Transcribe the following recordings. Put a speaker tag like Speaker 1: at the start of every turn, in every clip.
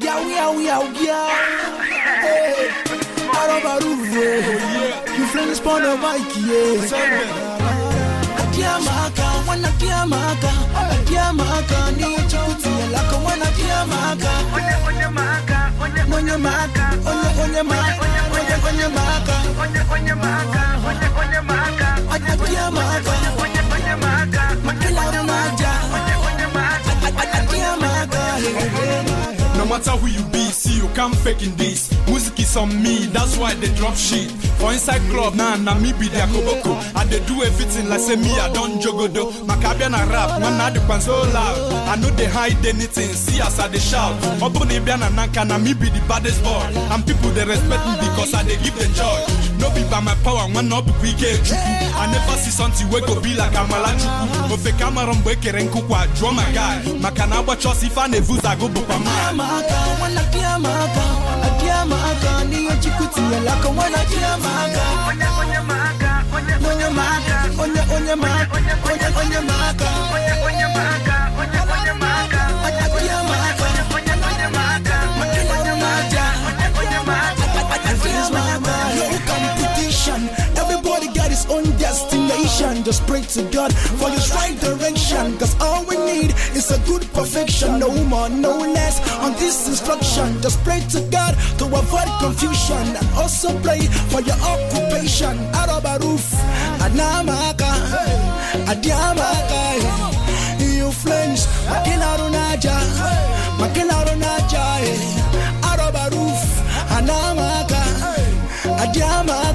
Speaker 1: Yow, yow, yow, yow. Hey, Arabaruve. Oh, you fling spawn the mic, yeah. Akiamaka, wana kiamaka. Akiamaka, ni chukuti lako wana kiamaka. Onye onye maka, onye onye maka, onye onye maka, onye onye maka, onye onye maka,
Speaker 2: matter who you be, come faking this. Music is on me, that's why they drop shit. For inside club, nah, nah, me be their koboko. I they do everything like say me, I don't jogodo. Makabian a rap, man, I the so loud. I know they hide anything, see us I they shout. Obuni biana nanka, na me be the baddest boy. And people they respect me because I they give them joy. No be by my power, man, no be quick I never see something where go be like Amala Chuku. Ofe kamera mbweke renkukwa, draw my guy. Makana watch if I never go bukama.
Speaker 1: Akiamaka, destination. Just pray to God for his right direction. Cause all we need is a good perfection. No more, no less on this instruction. Just pray to God to avoid confusion and also pray for your occupation. Aroba roof, Anamaka, Adiamaka, you flames, Makila Runaja, Makila Runaja, Aroba roof, Anamaka, Adiamaka,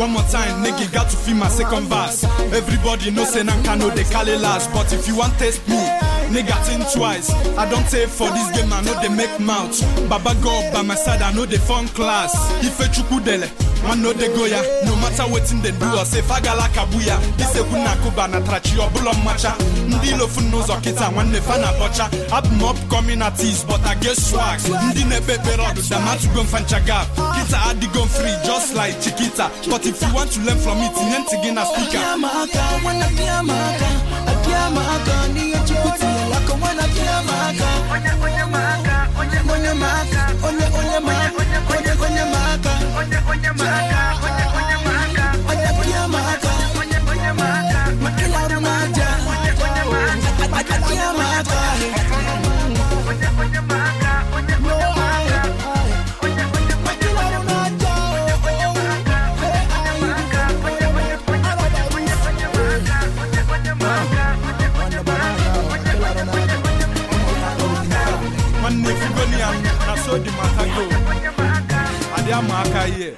Speaker 2: One more time, nigga got to feel my second verse. Everybody know say Nanka know they call it last. But if you want test me, nigga think twice. I don't take for this game, I know they make mouth. Baba God by my side, I know they fun class. If a chukudele, they go ya. No matter what they do, or say fagala kabuya. This a kuna kuba na trachi or bulom macha. Ndilo funozo kita one nefana bocha. Up up coming artists, but I get swag. Ndine pepe road, the man to go fanchaga. Kita adi gon free, just like Chiquita. But if you want to learn from it, you a speaker.
Speaker 1: Akiamaka, wana
Speaker 2: so the matter go. e a maca aí.